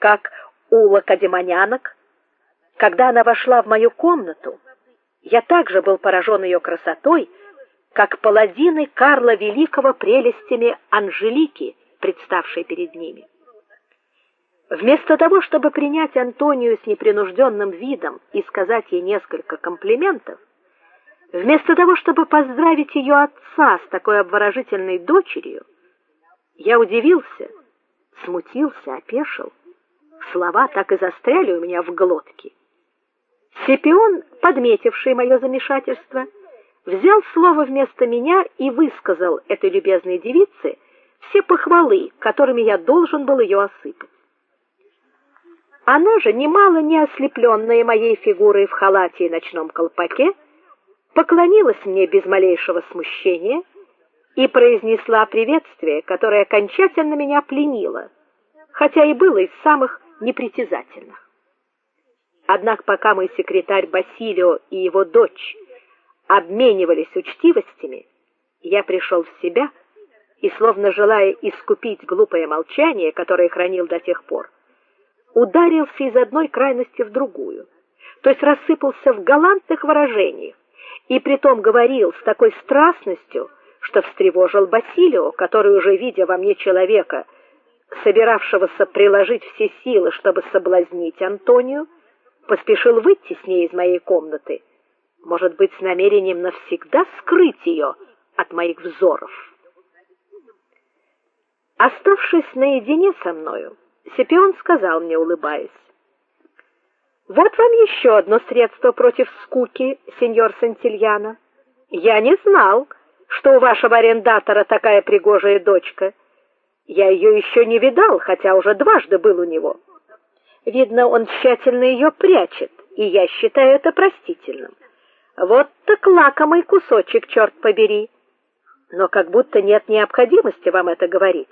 как у лакедемонянок. Когда она вошла в мою комнату, я также был поражен ее красотой, как паладины Карла Великого прелестями Анжелики, представшей перед ними. Вместо того, чтобы принять Антонию с непринужденным видом и сказать ей несколько комплиментов, вместо того, чтобы поздравить ее отца с такой обворожительной дочерью, я удивился, смутился, опешил. Слова так и застряли у меня в глотке. Сепион, подметивший мое замешательство, взял слово вместо меня и высказал этой любезной девице все похвалы, которыми я должен был ее осыпать. Она же, немало не ослепленная моей фигурой в халате и ночном колпаке, поклонилась мне без малейшего смущения и произнесла приветствие, которое окончательно меня пленило, хотя и было из самых непритязательных. Однако пока мой секретарь Басилио и его дочь обменивались учтивостями, я пришел в себя и, словно желая искупить глупое молчание, которое хранил до тех пор, ударился из одной крайности в другую, то есть рассыпался в галантных выражениях и притом говорил с такой страстностью, что встревожил Басилио, который уже видя во мне человека, собиравшегося приложить все силы, чтобы соблазнить Антонию, поспешил выйти с ней из моей комнаты, может быть, с намерением навсегда скрыть ее от моих взоров. Оставшись наедине со мною, Сепион сказал мне, улыбаясь: "Вот вам еще одно средство против скуки, сеньор Сантильяно. Я не знал, что у вашего арендатора такая пригожая дочка. Я ее еще не видал, хотя уже дважды был у него. Видно, он тщательно ее прячет, и я считаю это простительным. Вот так лакомый кусочек, черт побери. Но как будто нет необходимости вам это говорить.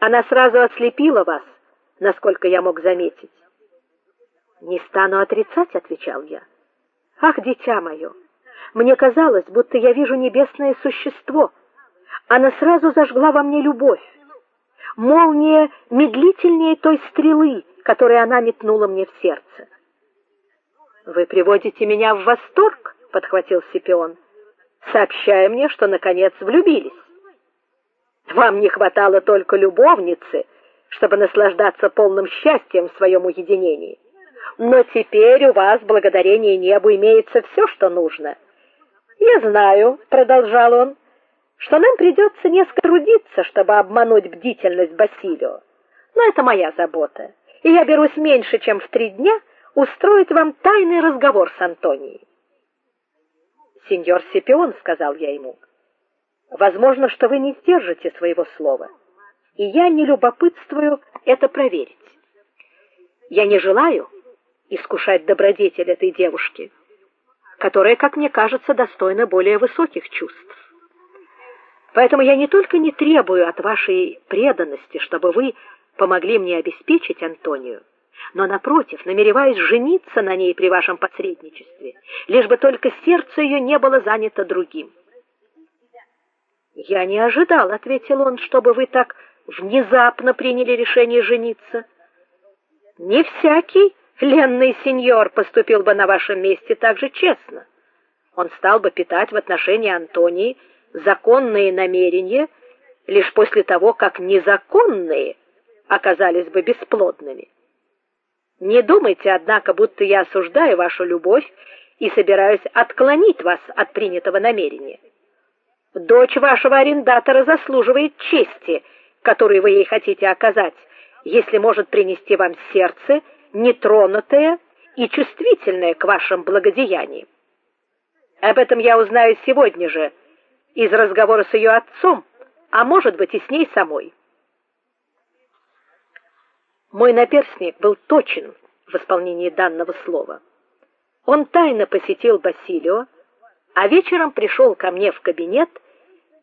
Она сразу ослепила вас насколько я мог заметить. Не стану отрицать, отвечал я. Ах, дитя мое, мне казалось, будто я вижу небесное существо. Она сразу зажгла во мне любовь. Молния медлительнее той стрелы, которую она метнула мне в сердце. Вы приводите меня в восторг, подхватил Сипион, сообщая мне, что наконец влюбились. Вам не хватало только любовницы, чтобы наслаждаться полным счастьем в своем уединении. Но теперь у вас, благодарение небу, имеется все, что нужно. Я знаю, продолжал он, что нам придется несколько трудиться, чтобы обмануть бдительность Басилио. Но это моя забота. И я берусь меньше, чем в три дня устроить вам тайный разговор с Антонией. Сеньор Сипион, сказал я ему. Возможно, что вы не сдержите своего слова и я не любопытствую это проверить. Я не желаю искушать добродетель этой девушки, которая, как мне кажется, достойна более высоких чувств. Поэтому я не только не требую от вашей преданности, чтобы вы помогли мне обеспечить Антонию, но напротив, намереваюсь жениться на ней при вашем посредничестве, лишь бы только сердце ее не было занято другим. Я не ожидал, ответил он, чтобы вы так внезапно приняли решение жениться. Не всякий ленный сеньор поступил бы на вашем месте так же честно. Он стал бы питать в отношении Антонии законные намерения лишь после того, как незаконные оказались бы бесплодными. Не думайте, однако, будто я осуждаю вашу любовь и собираюсь отклонить вас от принятого намерения. Дочь вашего арендатора заслуживает чести которую вы ей хотите оказать, если может принести вам сердце, нетронутое и чувствительное к вашим благодеяниям. Об этом я узнаю сегодня же из разговора с ее отцом, а может быть и с ней самой. Мой наперсник был точен в исполнении данного слова. Он тайно посетил Басилио, а вечером пришел ко мне в кабинет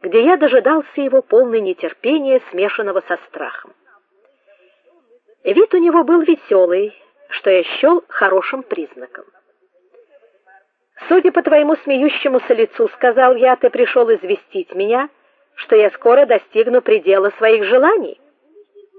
где я дожидался его полный нетерпения, смешанного со страхом. Вид у него был веселый, что я счел хорошим признаком. Судя по твоему смеющемуся лицу, сказал я, ты пришел известить меня, что я скоро достигну предела своих желаний.